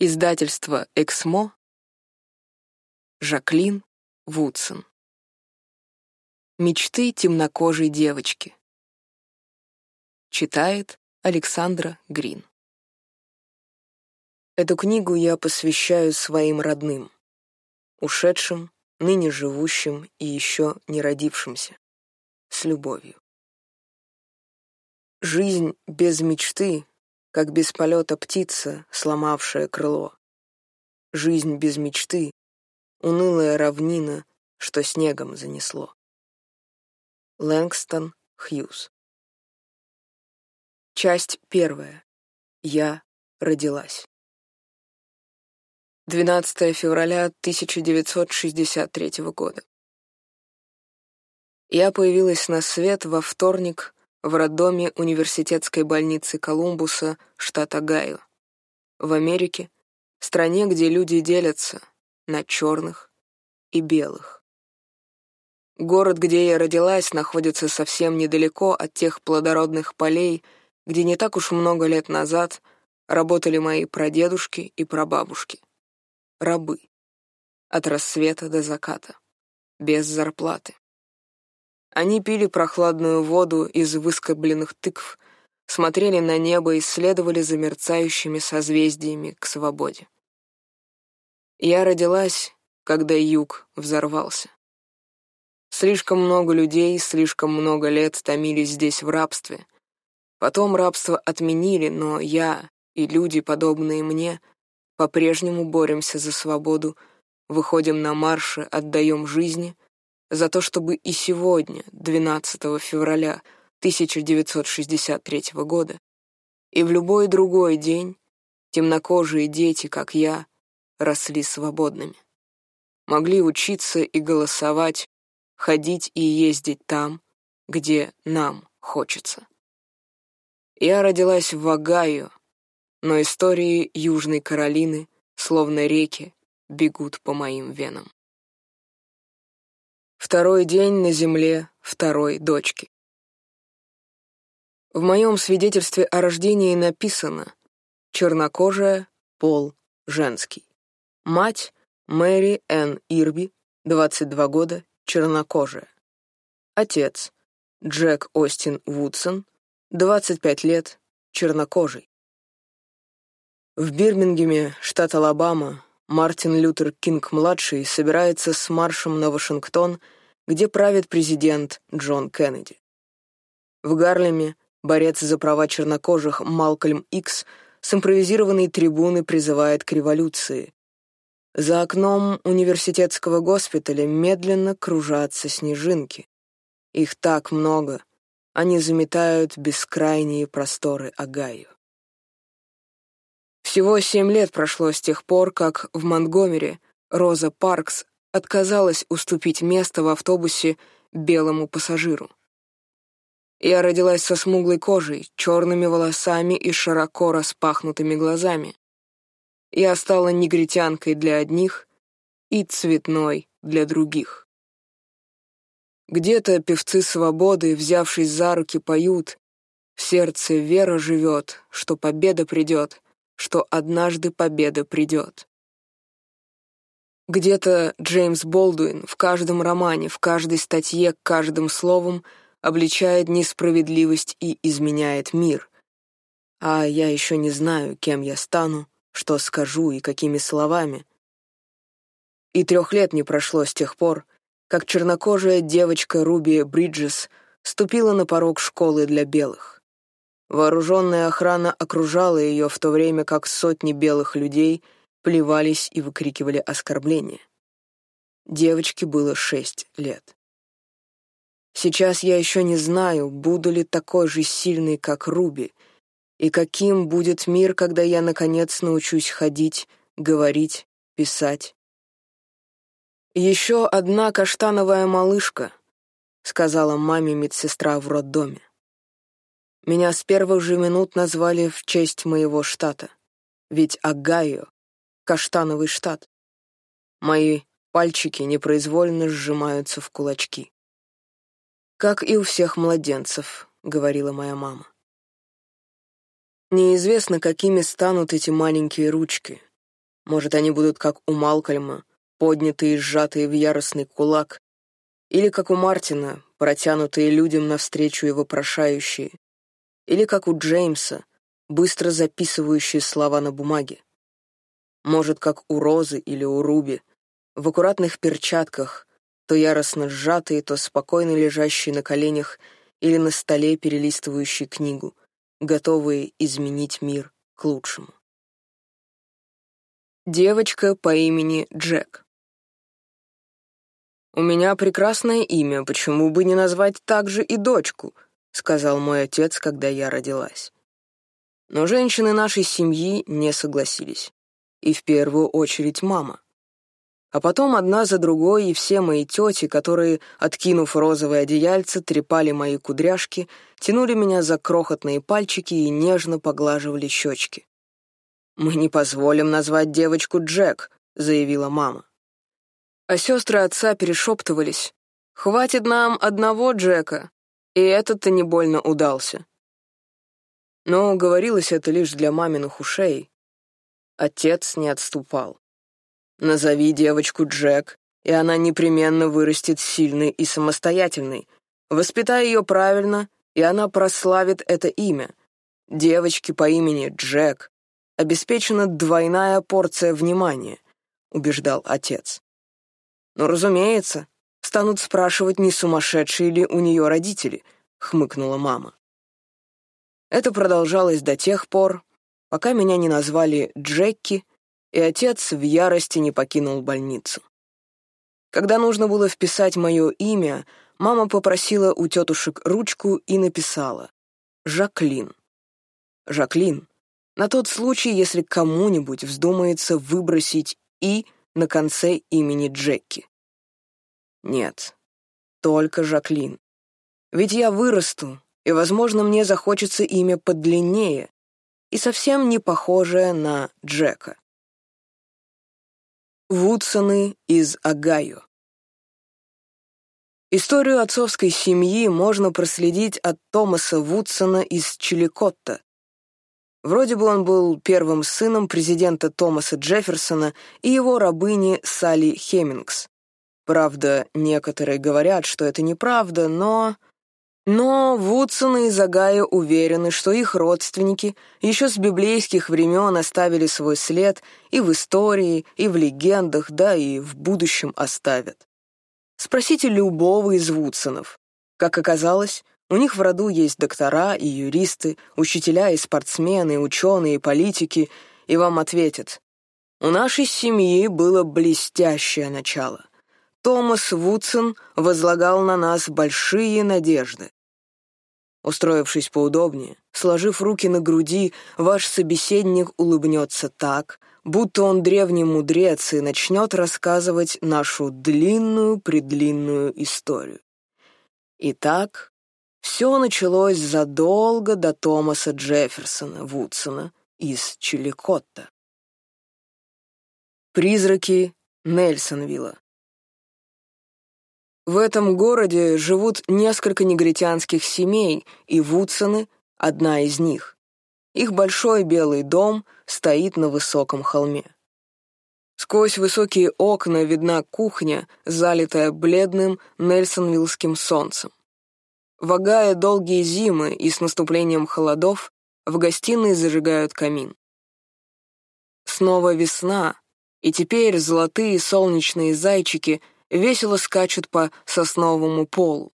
Издательство «Эксмо», Жаклин Вудсон. Мечты темнокожей девочки. Читает Александра Грин. Эту книгу я посвящаю своим родным, ушедшим, ныне живущим и еще не родившимся, с любовью. Жизнь без мечты как без полета птица, сломавшая крыло. Жизнь без мечты — унылая равнина, что снегом занесло. Лэнгстон Хьюз Часть первая. Я родилась. 12 февраля 1963 года. Я появилась на свет во вторник в роддоме университетской больницы Колумбуса, штат Огайо. В Америке, стране, где люди делятся на черных и белых. Город, где я родилась, находится совсем недалеко от тех плодородных полей, где не так уж много лет назад работали мои прадедушки и прабабушки. Рабы. От рассвета до заката. Без зарплаты. Они пили прохладную воду из выскобленных тыкв, смотрели на небо и следовали за мерцающими созвездиями к свободе. Я родилась, когда юг взорвался. Слишком много людей, слишком много лет томились здесь в рабстве. Потом рабство отменили, но я и люди, подобные мне, по-прежнему боремся за свободу, выходим на марши, отдаем жизни — за то, чтобы и сегодня, 12 февраля 1963 года, и в любой другой день темнокожие дети, как я, росли свободными. Могли учиться и голосовать, ходить и ездить там, где нам хочется. Я родилась в Огайо, но истории Южной Каролины, словно реки, бегут по моим венам. Второй день на земле второй дочки. В моем свидетельстве о рождении написано «чернокожая, пол женский». Мать Мэри Н. Ирби, 22 года, чернокожая. Отец Джек Остин Вудсон, 25 лет, чернокожий. В Бирмингеме, штат Алабама, Мартин Лютер Кинг-младший собирается с маршем на Вашингтон, где правит президент Джон Кеннеди. В Гарлеме борец за права чернокожих Малкольм Икс с импровизированной трибуны призывает к революции. За окном университетского госпиталя медленно кружатся снежинки. Их так много, они заметают бескрайние просторы Огайо. Всего семь лет прошло с тех пор, как в Монтгомери Роза Паркс отказалась уступить место в автобусе белому пассажиру. Я родилась со смуглой кожей, черными волосами и широко распахнутыми глазами. Я стала негритянкой для одних и цветной для других. Где-то певцы свободы, взявшись за руки, поют «В сердце вера живет, что победа придет», что однажды победа придет. Где-то Джеймс Болдуин в каждом романе, в каждой статье, каждым словом обличает несправедливость и изменяет мир. А я еще не знаю, кем я стану, что скажу и какими словами. И трех лет не прошло с тех пор, как чернокожая девочка Руби Бриджес ступила на порог школы для белых. Вооруженная охрана окружала ее, в то время как сотни белых людей плевались и выкрикивали оскорбления. Девочке было шесть лет. Сейчас я еще не знаю, буду ли такой же сильной, как Руби, и каким будет мир, когда я, наконец, научусь ходить, говорить, писать. «Еще одна каштановая малышка», — сказала маме медсестра в роддоме. Меня с первых же минут назвали в честь моего штата. Ведь Огайо — каштановый штат. Мои пальчики непроизвольно сжимаются в кулачки. «Как и у всех младенцев», — говорила моя мама. Неизвестно, какими станут эти маленькие ручки, Может, они будут как у Малкольма, поднятые и сжатые в яростный кулак, или как у Мартина, протянутые людям навстречу его прошающие, или как у Джеймса, быстро записывающие слова на бумаге. Может, как у Розы или у Руби, в аккуратных перчатках, то яростно сжатые, то спокойно лежащие на коленях или на столе, перелистывающие книгу, готовые изменить мир к лучшему. Девочка по имени Джек. «У меня прекрасное имя, почему бы не назвать также и дочку?» — сказал мой отец, когда я родилась. Но женщины нашей семьи не согласились. И в первую очередь мама. А потом одна за другой и все мои тети, которые, откинув розовое одеяльце, трепали мои кудряшки, тянули меня за крохотные пальчики и нежно поглаживали щечки. «Мы не позволим назвать девочку Джек», — заявила мама. А сестры отца перешептывались. «Хватит нам одного Джека», и этот-то не больно удался. Но говорилось это лишь для маминых ушей. Отец не отступал. Назови девочку Джек, и она непременно вырастет сильной и самостоятельной. Воспитай ее правильно, и она прославит это имя. Девочке по имени Джек обеспечена двойная порция внимания, убеждал отец. Но, разумеется, станут спрашивать, не сумасшедшие ли у нее родители, хмыкнула мама. Это продолжалось до тех пор, пока меня не назвали Джекки и отец в ярости не покинул больницу. Когда нужно было вписать мое имя, мама попросила у тетушек ручку и написала «Жаклин». «Жаклин» на тот случай, если кому-нибудь вздумается выбросить «и» на конце имени Джекки. Нет, только Жаклин. Ведь я вырасту, и, возможно, мне захочется имя подлиннее и совсем не похожее на Джека. Вудсоны из Огайо. Историю отцовской семьи можно проследить от Томаса Вудсона из Чиликотта. Вроде бы он был первым сыном президента Томаса Джефферсона и его рабыни Салли Хеммингс. Правда, некоторые говорят, что это неправда, но... Но Вудсоны из Огайо уверены, что их родственники еще с библейских времен оставили свой след и в истории, и в легендах, да и в будущем оставят. Спросите любого из Вудсонов. Как оказалось, у них в роду есть доктора и юристы, учителя и спортсмены, ученые и политики, и вам ответят. У нашей семьи было блестящее начало. Томас Вудсон возлагал на нас большие надежды. Устроившись поудобнее, сложив руки на груди, ваш собеседник улыбнется так, будто он древний мудрец и начнет рассказывать нашу длинную-предлинную историю. Итак, все началось задолго до Томаса Джефферсона Вудсона из Чиликотта. Призраки Нельсонвилла в этом городе живут несколько негритянских семей, и Вудсоны — одна из них. Их большой белый дом стоит на высоком холме. Сквозь высокие окна видна кухня, залитая бледным нельсонвиллским солнцем. Вагая долгие зимы и с наступлением холодов в гостиной зажигают камин. Снова весна, и теперь золотые солнечные зайчики — весело скачут по сосновому полу.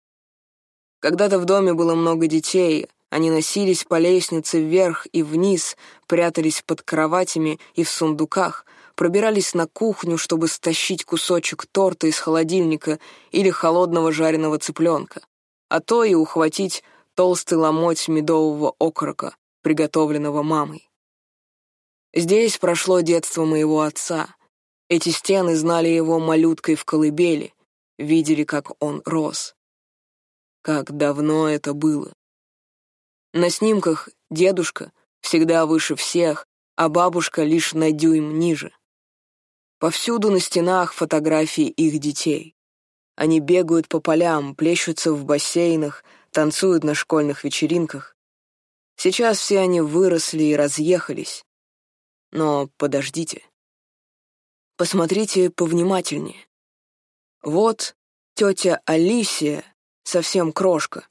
Когда-то в доме было много детей, они носились по лестнице вверх и вниз, прятались под кроватями и в сундуках, пробирались на кухню, чтобы стащить кусочек торта из холодильника или холодного жареного цыпленка, а то и ухватить толстый ломоть медового окорока, приготовленного мамой. Здесь прошло детство моего отца, эти стены знали его малюткой в колыбели, видели, как он рос. Как давно это было. На снимках дедушка всегда выше всех, а бабушка лишь на дюйм ниже. Повсюду на стенах фотографии их детей. Они бегают по полям, плещутся в бассейнах, танцуют на школьных вечеринках. Сейчас все они выросли и разъехались. Но подождите. Посмотрите повнимательнее. Вот тетя Алисия, совсем крошка.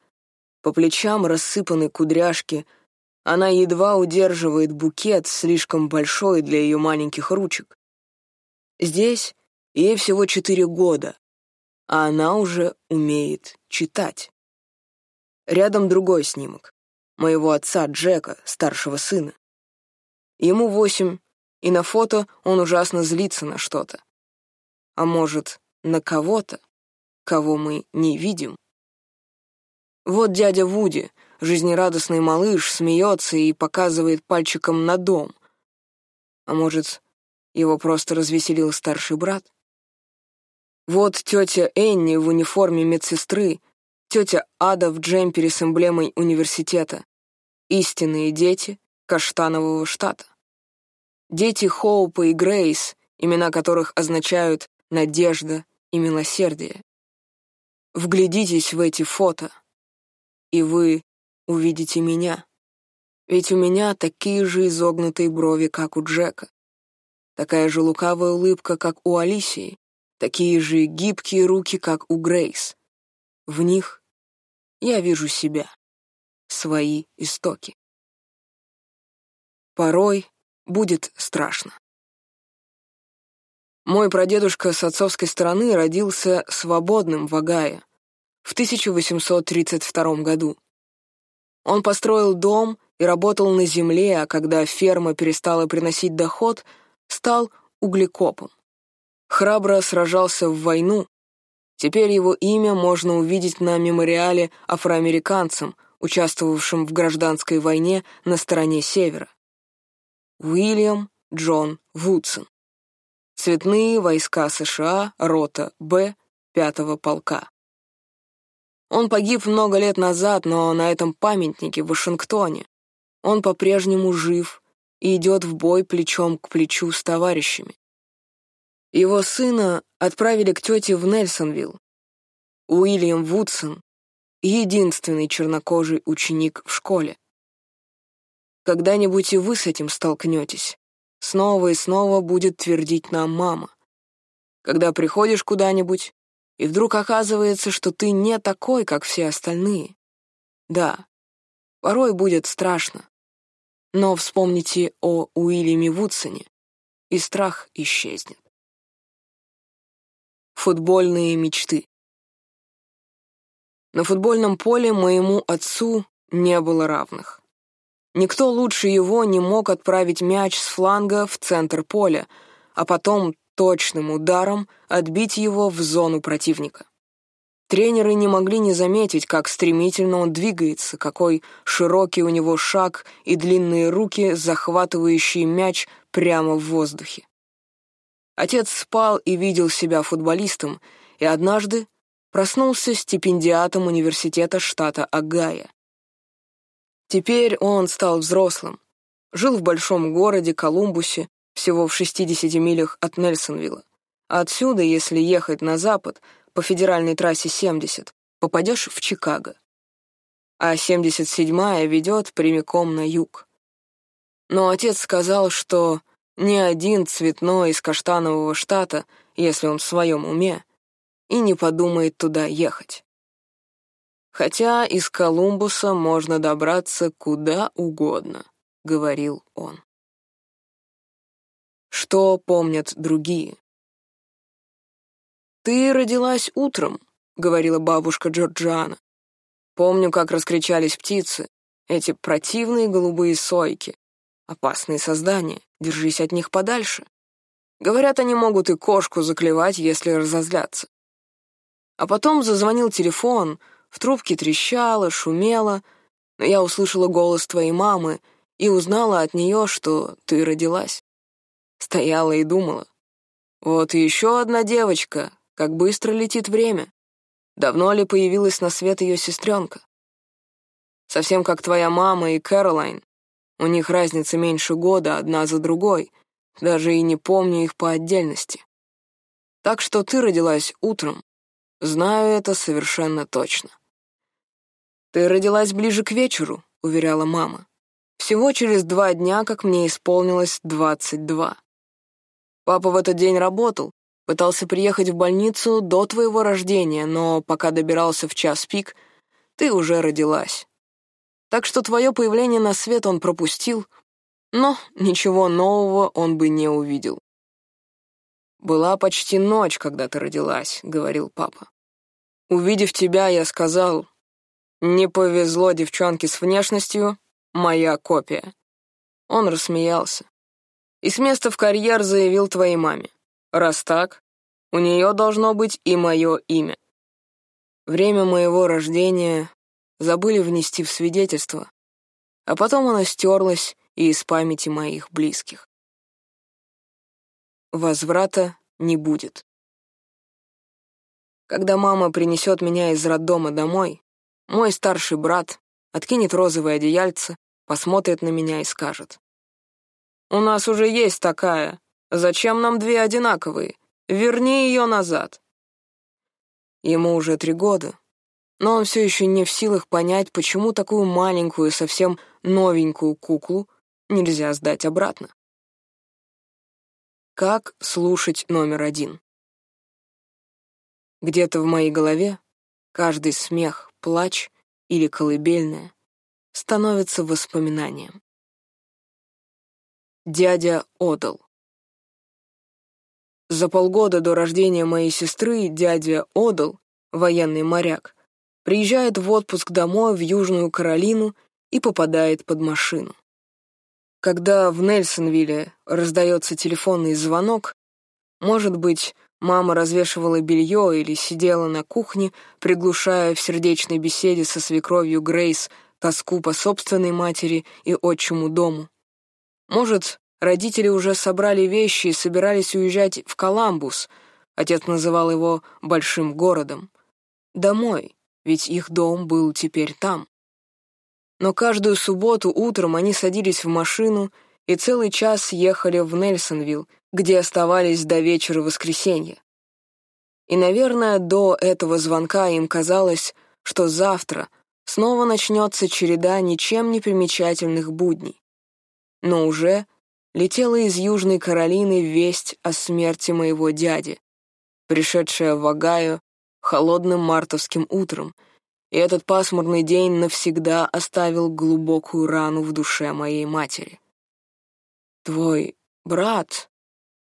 По плечам рассыпаны кудряшки. Она едва удерживает букет, слишком большой для ее маленьких ручек. Здесь ей всего четыре года, а она уже умеет читать. Рядом другой снимок. Моего отца Джека, старшего сына. Ему восемь, и на фото он ужасно злится на что-то. А может, на кого-то, кого мы не видим. Вот дядя Вуди, жизнерадостный малыш, смеется и показывает пальчиком на дом. А может, его просто развеселил старший брат? Вот тетя Энни в униформе медсестры, тетя Ада в джемпере с эмблемой университета. Истинные дети Каштанового штата. Дети Хоупа и Грейс, имена которых означают «надежда» и «милосердие». Вглядитесь в эти фото, и вы увидите меня. Ведь у меня такие же изогнутые брови, как у Джека. Такая же лукавая улыбка, как у Алисии. Такие же гибкие руки, как у Грейс. В них я вижу себя, свои истоки. Порой будет страшно. Мой прадедушка с отцовской стороны родился свободным в Огайо в 1832 году. Он построил дом и работал на земле, а когда ферма перестала приносить доход, стал углекопом. Храбро сражался в войну. Теперь его имя можно увидеть на мемориале афроамериканцам, участвовавшим в гражданской войне на стороне севера. Уильям Джон Вудсон. Цветные войска США, рота Б, 5-го полка. Он погиб много лет назад, но на этом памятнике в Вашингтоне. Он по-прежнему жив и идет в бой плечом к плечу с товарищами. Его сына отправили к тете в Нельсонвилл. Уильям Вудсон — единственный чернокожий ученик в школе. Когда-нибудь и вы с этим столкнетесь. Снова и снова будет твердить нам мама. Когда приходишь куда-нибудь, и вдруг оказывается, что ты не такой, как все остальные. Да, порой будет страшно. Но вспомните о Уильяме Вудсоне, и страх исчезнет. Футбольные мечты На футбольном поле моему отцу не было равных. Никто лучше его не мог отправить мяч с фланга в центр поля, а потом точным ударом отбить его в зону противника. Тренеры не могли не заметить, как стремительно он двигается, какой широкий у него шаг и длинные руки, захватывающие мяч прямо в воздухе. Отец спал и видел себя футболистом, и однажды проснулся стипендиатом университета штата Огайо. Теперь он стал взрослым. Жил в большом городе Колумбусе, всего в 60 милях от Нельсонвилла. отсюда, если ехать на запад, по федеральной трассе 70, попадешь в Чикаго. А 77-я ведет прямиком на юг. Но отец сказал, что ни один цветной из каштанового штата, если он в своем уме, и не подумает туда ехать хотя из Колумбуса можно добраться куда угодно», — говорил он. Что помнят другие? «Ты родилась утром», — говорила бабушка Джорджиана. «Помню, как раскричались птицы, эти противные голубые сойки. Опасные создания, держись от них подальше. Говорят, они могут и кошку заклевать, если разозлятся. А потом зазвонил телефон, в трубке трещало, шумело, но я услышала голос твоей мамы и узнала от нее, что ты родилась. Стояла и думала. Вот еще одна девочка, как быстро летит время. Давно ли появилась на свет ее сестренка? Совсем как твоя мама и Кэролайн. У них разница меньше года одна за другой, даже и не помню их по отдельности. Так что ты родилась утром. Знаю это совершенно точно. «Ты родилась ближе к вечеру», — уверяла мама. «Всего через два дня, как мне исполнилось двадцать два». Папа в этот день работал, пытался приехать в больницу до твоего рождения, но пока добирался в час пик, ты уже родилась. Так что твое появление на свет он пропустил, но ничего нового он бы не увидел. «Была почти ночь, когда ты родилась», — говорил папа. «Увидев тебя, я сказал, не повезло девчонке с внешностью, моя копия». Он рассмеялся. И с места в карьер заявил твоей маме. Раз так, у нее должно быть и мое имя. Время моего рождения забыли внести в свидетельство, а потом оно стерлось и из памяти моих близких. Возврата не будет. Когда мама принесет меня из роддома домой, мой старший брат откинет розовое одеяльце, посмотрит на меня и скажет. «У нас уже есть такая. Зачем нам две одинаковые? Верни ее назад». Ему уже три года, но он все еще не в силах понять, почему такую маленькую, совсем новенькую куклу нельзя сдать обратно. Как слушать номер один? Где-то в моей голове каждый смех, плач или колыбельная становится воспоминанием. Дядя Одал За полгода до рождения моей сестры дядя Одал, военный моряк, приезжает в отпуск домой в Южную Каролину и попадает под машину. Когда в Нельсонвилле раздается телефонный звонок, может быть, мама развешивала белье или сидела на кухне, приглушая в сердечной беседе со свекровью Грейс тоску по собственной матери и отчему дому. Может, родители уже собрали вещи и собирались уезжать в Коламбус, отец называл его «большим городом», домой, ведь их дом был теперь там. Но каждую субботу утром они садились в машину и целый час ехали в Нельсонвилл, где оставались до вечера воскресенья. И, наверное, до этого звонка им казалось, что завтра снова начнется череда ничем не примечательных будней. Но уже летела из Южной Каролины весть о смерти моего дяди, пришедшая в Огайо холодным мартовским утром — и этот пасмурный день навсегда оставил глубокую рану в душе моей матери. «Твой брат...»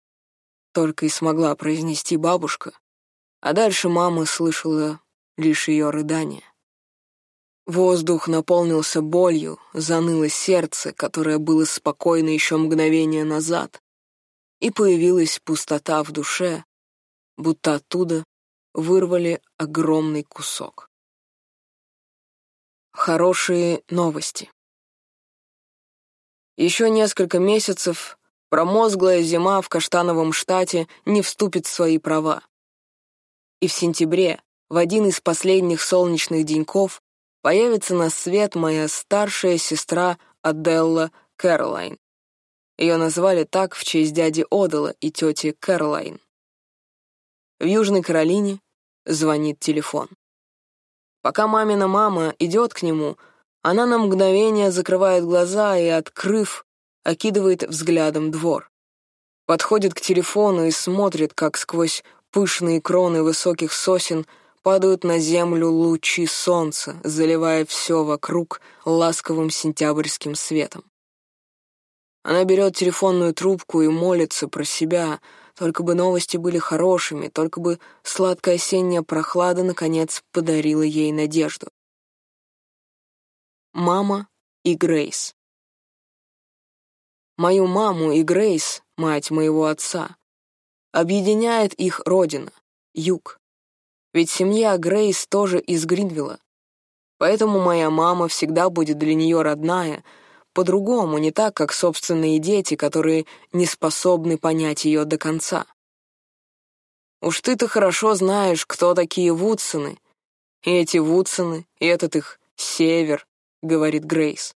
— только и смогла произнести бабушка, а дальше мама слышала лишь ее рыдание. Воздух наполнился болью, заныло сердце, которое было спокойно еще мгновение назад, и появилась пустота в душе, будто оттуда вырвали огромный кусок. Хорошие новости. Еще несколько месяцев промозглая зима в Каштановом штате не вступит в свои права. И в сентябре, в один из последних солнечных деньков, появится на свет моя старшая сестра Аделла Кэролайн. Ее назвали так в честь дяди Одала и тети Кэролайн. В Южной Каролине звонит телефон. Пока мамина мама идет к нему, она на мгновение закрывает глаза и, открыв, окидывает взглядом двор. Подходит к телефону и смотрит, как сквозь пышные кроны высоких сосен падают на землю лучи солнца, заливая все вокруг ласковым сентябрьским светом. Она берет телефонную трубку и молится про себя — только бы новости были хорошими, только бы сладкая осенняя прохлада, наконец, подарила ей надежду. Мама и Грейс. Мою маму и Грейс, мать моего отца, объединяет их родина, юг. Ведь семья Грейс тоже из Гринвилла. Поэтому моя мама всегда будет для нее родная — по-другому, не так, как собственные дети, которые не способны понять ее до конца. Уж ты-то хорошо знаешь, кто такие Вудсоны. И эти Вудсоны, и этот их север, говорит Грейс.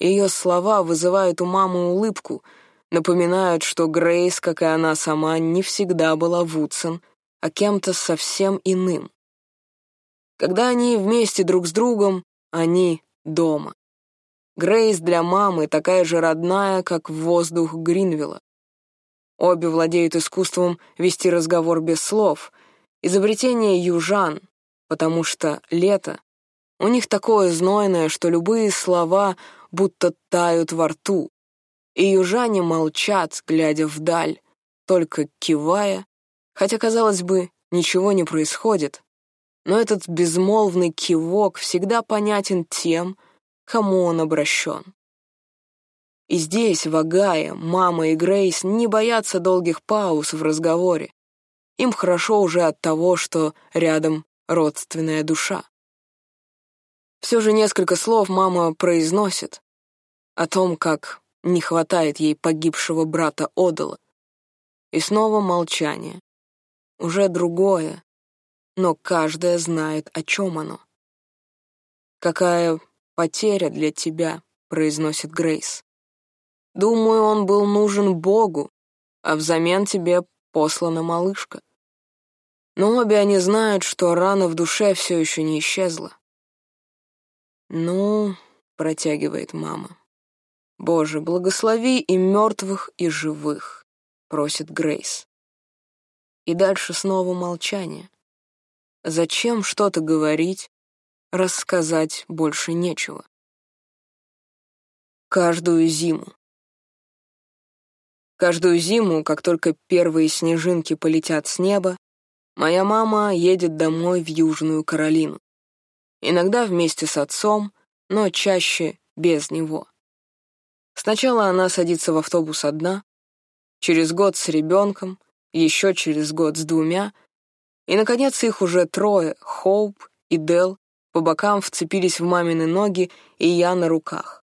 Ее слова вызывают у мамы улыбку, напоминают, что Грейс, как и она сама, не всегда была Вудсон, а кем-то совсем иным. Когда они вместе друг с другом, они дома. Грейс для мамы такая же родная, как воздух Гринвилла. Обе владеют искусством вести разговор без слов. Изобретение южан, потому что лето у них такое знойное, что любые слова будто тают во рту. И южане молчат, глядя вдаль, только кивая, хотя, казалось бы, ничего не происходит. Но этот безмолвный кивок всегда понятен тем, кому он обращен. И здесь, в мама и Грейс не боятся долгих пауз в разговоре. Им хорошо уже от того, что рядом родственная душа. Все же несколько слов мама произносит о том, как не хватает ей погибшего брата Одала. И снова молчание. Уже другое, но каждая знает, о чем оно. «Какая потеря для тебя», — произносит Грейс. Думаю, он был нужен Богу, а взамен тебе послана малышка. Но обе они знают, что рана в душе все еще не исчезла. «Ну», — протягивает мама. «Боже, благослови и мертвых, и живых», — просит Грейс. И дальше снова молчание. Зачем что-то говорить, рассказать больше нечего? Каждую зиму. Каждую зиму, как только первые снежинки полетят с неба, моя мама едет домой в Южную Каролину. Иногда вместе с отцом, но чаще без него. Сначала она садится в автобус одна, через год с ребенком, еще через год с двумя, и, наконец, их уже трое — Хоуп и Дел по бокам вцепились в мамины ноги и я на руках.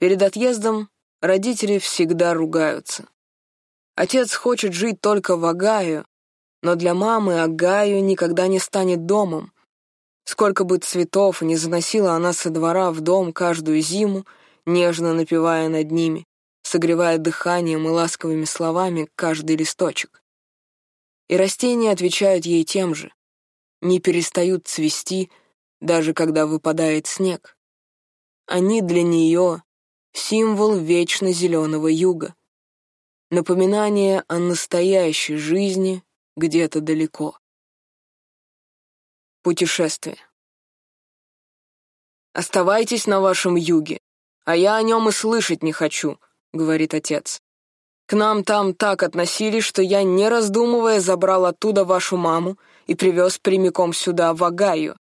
Перед отъездом Родители всегда ругаются. Отец хочет жить только в Агаю, но для мамы Агаю никогда не станет домом. Сколько бы цветов не заносила она со двора в дом каждую зиму, нежно напевая над ними, согревая дыханием и ласковыми словами каждый листочек. И растения отвечают ей тем же, не перестают цвести, даже когда выпадает снег. Они для нее символ вечно зеленого юга, напоминание о настоящей жизни где-то далеко. Путешествие. «Оставайтесь на вашем юге, а я о нем и слышать не хочу», — говорит отец. «К нам там так относились, что я, не раздумывая, забрал оттуда вашу маму и привез прямиком сюда, в Агаю».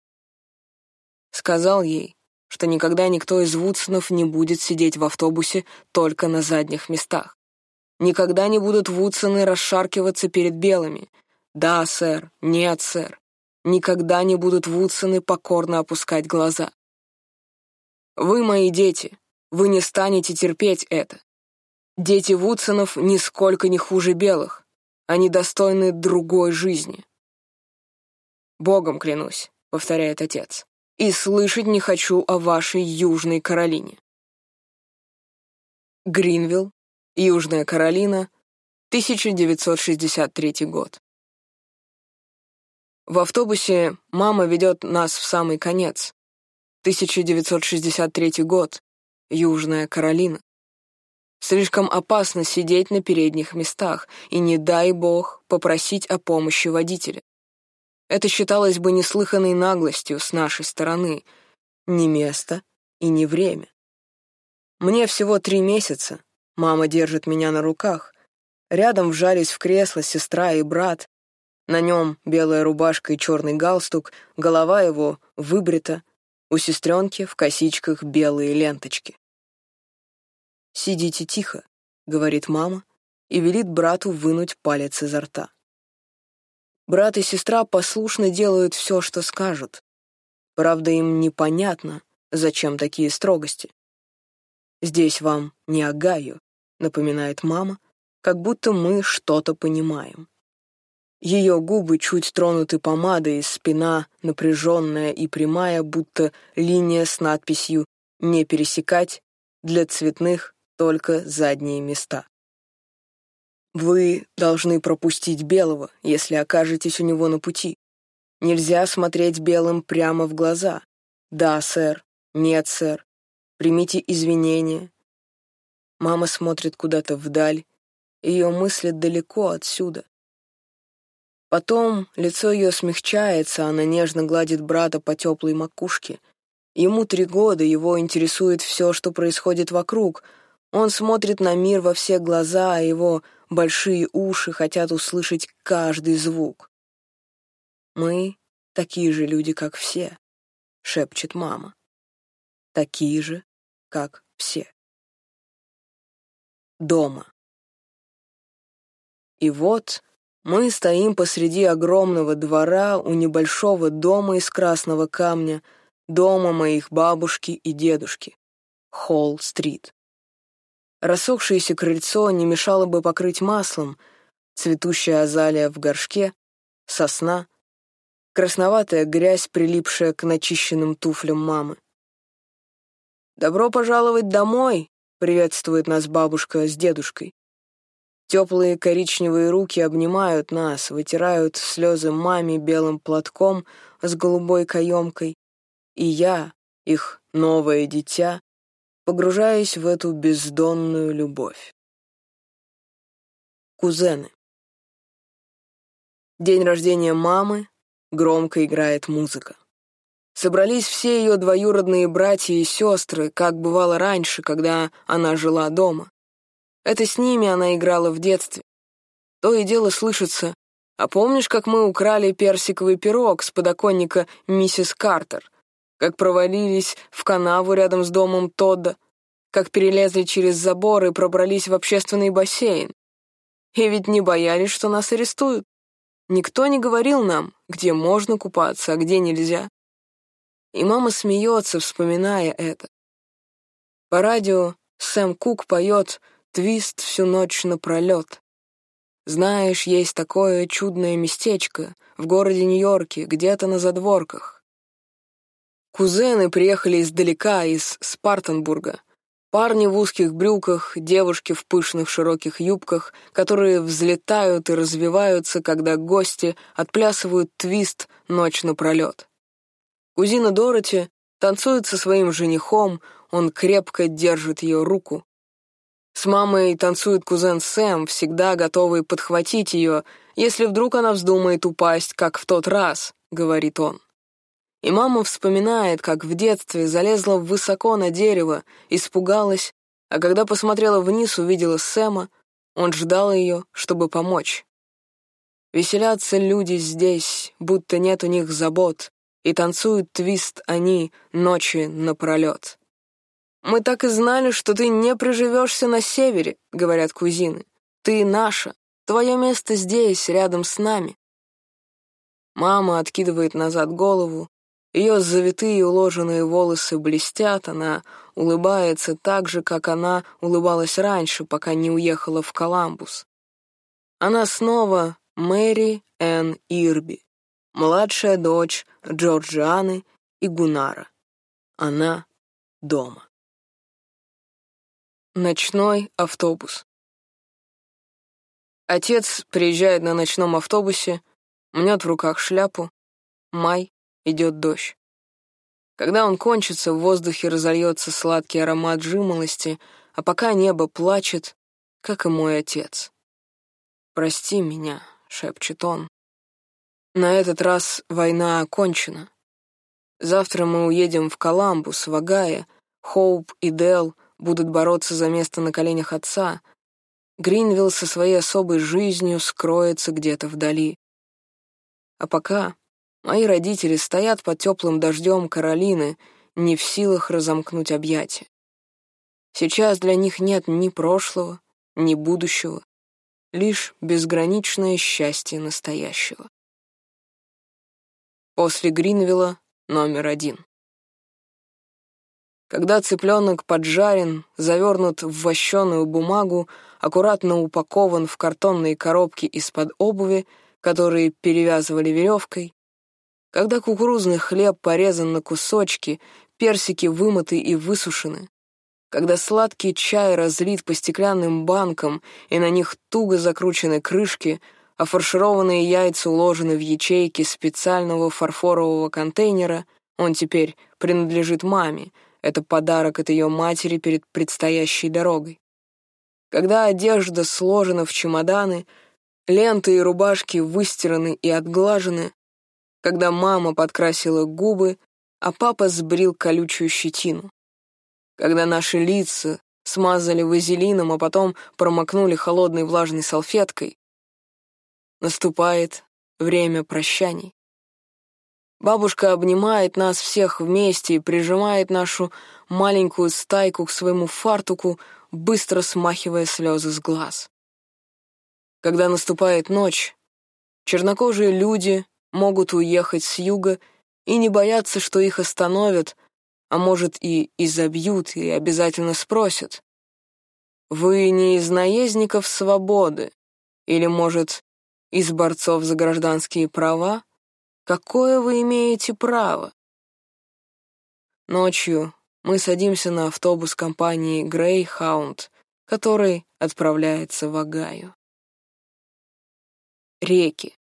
Сказал ей, что никогда никто из Вудсонов не будет сидеть в автобусе только на задних местах. Никогда не будут Вудсоны расшаркиваться перед белыми. Да, сэр, нет, сэр. Никогда не будут Вудсоны покорно опускать глаза. Вы мои дети, вы не станете терпеть это. Дети Вудсонов нисколько не хуже белых. Они достойны другой жизни. «Богом клянусь», — повторяет отец и слышать не хочу о вашей Южной Каролине. Гринвилл, Южная Каролина, 1963 год. В автобусе мама ведет нас в самый конец. 1963 год, Южная Каролина. Слишком опасно сидеть на передних местах, и не дай бог попросить о помощи водителя. Это считалось бы неслыханной наглостью с нашей стороны. Ни место и ни время. Мне всего три месяца. Мама держит меня на руках. Рядом вжались в кресло сестра и брат. На нем белая рубашка и черный галстук, голова его выбрита, у сестренки в косичках белые ленточки. «Сидите тихо», — говорит мама и велит брату вынуть палец изо рта. Брат и сестра послушно делают все, что скажут. Правда, им непонятно, зачем такие строгости. «Здесь вам не Агаю», — напоминает мама, как будто мы что-то понимаем. Ее губы чуть тронуты помадой, спина напряженная и прямая, будто линия с надписью «Не пересекать» для цветных только задние места. Вы должны пропустить белого, если окажетесь у него на пути. Нельзя смотреть белым прямо в глаза. Да, сэр. Нет, сэр. Примите извинения. Мама смотрит куда-то вдаль, ее мысли далеко отсюда. Потом лицо ее смягчается, она нежно гладит брата по теплой макушке. Ему три года, его интересует все, что происходит вокруг. Он смотрит на мир во все глаза, а его большие уши хотят услышать каждый звук. «Мы такие же люди, как все», — шепчет мама. «Такие же, как все». Дома. И вот мы стоим посреди огромного двора у небольшого дома из красного камня, дома моих бабушки и дедушки. Холл-стрит. Рассохшееся крыльцо не мешало бы покрыть маслом, цветущая азалия в горшке, сосна, красноватая грязь, прилипшая к начищенным туфлям мамы. «Добро пожаловать домой!» — приветствует нас бабушка с дедушкой. Теплые коричневые руки обнимают нас, вытирают слезы маме белым платком с голубой каемкой, и я, их новое дитя, погружаюсь в эту бездонную любовь. Кузены. День рождения мамы, громко играет музыка. Собрались все ее двоюродные братья и сестры, как бывало раньше, когда она жила дома. Это с ними она играла в детстве. То и дело слышится. А помнишь, как мы украли персиковый пирог с подоконника миссис Картер? Как провалились в канаву рядом с домом Тодда? Как перелезли через забор и пробрались в общественный бассейн? И ведь не боялись, что нас арестуют. Никто не говорил нам, где можно купаться, а где нельзя. И мама смеется, вспоминая это. По радио Сэм Кук поет Твист всю ночь напролет. Знаешь, есть такое чудное местечко в городе Нью-Йорке, где-то на задворках. Кузены приехали издалека, из Спартанбурга. Парни в узких брюках, девушки в пышных широких юбках, которые взлетают и развиваются, когда гости отплясывают твист ночь напролет. Кузина Дороти танцует со своим женихом, он крепко держит ее руку. С мамой танцует кузен Сэм, всегда готовый подхватить ее, если вдруг она вздумает упасть, как в тот раз, — говорит он. И мама вспоминает, как в детстве залезла высоко на дерево, испугалась, а когда посмотрела вниз, увидела Сэма, он ждал ее, чтобы помочь. Веселятся люди здесь, будто нет у них забот, и танцуют твист они ночи напролет. «Мы так и знали, что ты не приживешься на севере», — говорят кузины. «Ты наша. Твое место здесь, рядом с нами». Мама откидывает назад голову. Ее завитые уложенные волосы блестят, она улыбается так же, как она улыбалась раньше, пока не уехала в Коламбус. Она снова Мэри Энн Ирби, младшая дочь Джорджианы и Гунара. Она дома. Ночной автобус. Отец приезжает на ночном автобусе, мнет в руках шляпу. Май, идет дождь. Когда он кончится, в воздухе разольется сладкий аромат жимолости, а пока небо плачет, как и мой отец. «Прости меня», — шепчет он. «На этот раз война окончена. Завтра мы уедем в Коламбус, в Огайо, Хоуп и Дел будут бороться за место на коленях отца, Гринвилл со своей особой жизнью скроется где-то вдали. А пока мои родители стоят под теплым дождем Каролины, не в силах разомкнуть объятия. Сейчас для них нет ни прошлого, ни будущего, лишь безграничное счастье настоящего. После Гринвилла номер один. Когда цыпленок поджарен, завернут в вощеную бумагу, аккуратно упакован в картонные коробки из-под обуви, которые перевязывали веревкой, когда кукурузный хлеб порезан на кусочки, персики вымыты и высушены, когда сладкий чай разлит по стеклянным банкам и на них туго закручены крышки, а фаршированные яйца уложены в ячейки специального фарфорового контейнера, он теперь принадлежит маме, это подарок от ее матери перед предстоящей дорогой. когда одежда сложена в чемоданы, ленты и рубашки выстираны и отглажены, когда мама подкрасила губы, а папа сбрил колючую щетину, когда наши лица смазали вазелином, а потом промокнули холодной влажной салфеткой, наступает время прощаний. Бабушка обнимает нас всех вместе и прижимает нашу маленькую стайку к своему фартуку, быстро смахивая слезы с глаз. Когда наступает ночь, чернокожие люди могут уехать с юга и не бояться, что их остановят, а может и изобьют и обязательно спросят. Вы не из наездников свободы? Или, может, из борцов за гражданские права? Какое вы имеете право? Ночью мы садимся на автобус компании Greyhound, который отправляется в Огайо. Реки.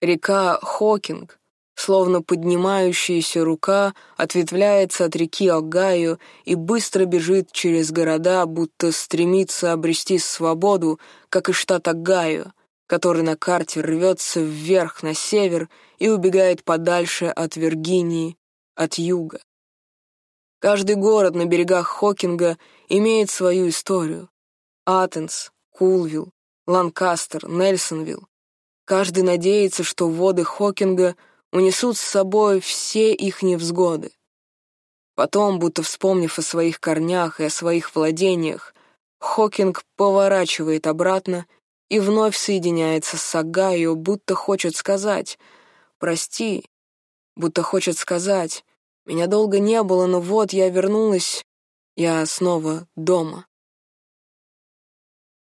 Река Хокинг, словно поднимающаяся рука, ответвляется от реки Огайо и быстро бежит через города, будто стремится обрести свободу, как и штат Огайо, который на карте рвется вверх на север и убегает подальше от Виргинии, от юга. Каждый город на берегах Хокинга имеет свою историю. Атенс, Кулвилл, Ланкастер, Нельсонвилл. Каждый надеется, что воды Хокинга унесут с собой все их невзгоды. Потом, будто вспомнив о своих корнях и о своих владениях, Хокинг поворачивает обратно и вновь соединяется с Сагайо, будто хочет сказать «Прости», будто хочет сказать «Меня долго не было, но вот я вернулась, я снова дома».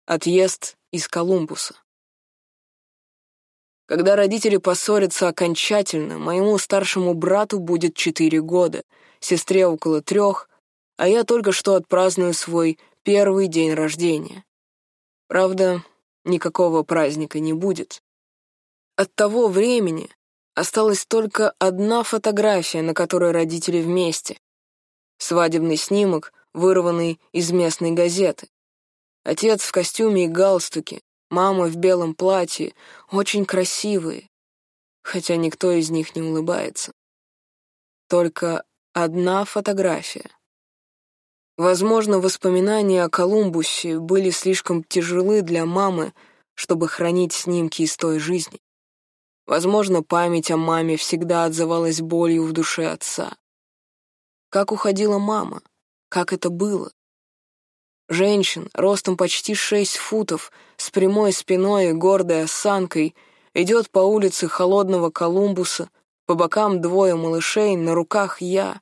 Отъезд из Колумбуса. Когда родители поссорятся окончательно, моему старшему брату будет четыре года, сестре около трех, а я только что отпраздную свой первый день рождения. Правда, никакого праздника не будет. От того времени осталась только одна фотография, на которой родители вместе. Свадебный снимок, вырванный из местной газеты. Отец в костюме и галстуке, мама в белом платье, очень красивые, хотя никто из них не улыбается. Только одна фотография. Возможно, воспоминания о Колумбусе были слишком тяжелы для мамы, чтобы хранить снимки из той жизни. Возможно, память о маме всегда отзывалась болью в душе отца. Как уходила мама? Как это было? Женщин, ростом почти шесть футов, с прямой спиной и гордой осанкой, идет по улице холодного Колумбуса, по бокам двое малышей, на руках я,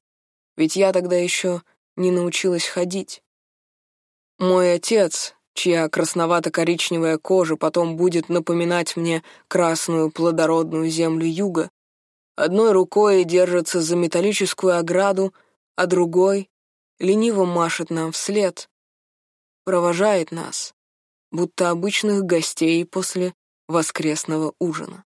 ведь я тогда еще не научилась ходить. Мой отец, чья красновато-коричневая кожа потом будет напоминать мне красную плодородную землю юга, одной рукой держится за металлическую ограду, а другой лениво машет нам вслед, провожает нас, будто обычных гостей после воскресного ужина.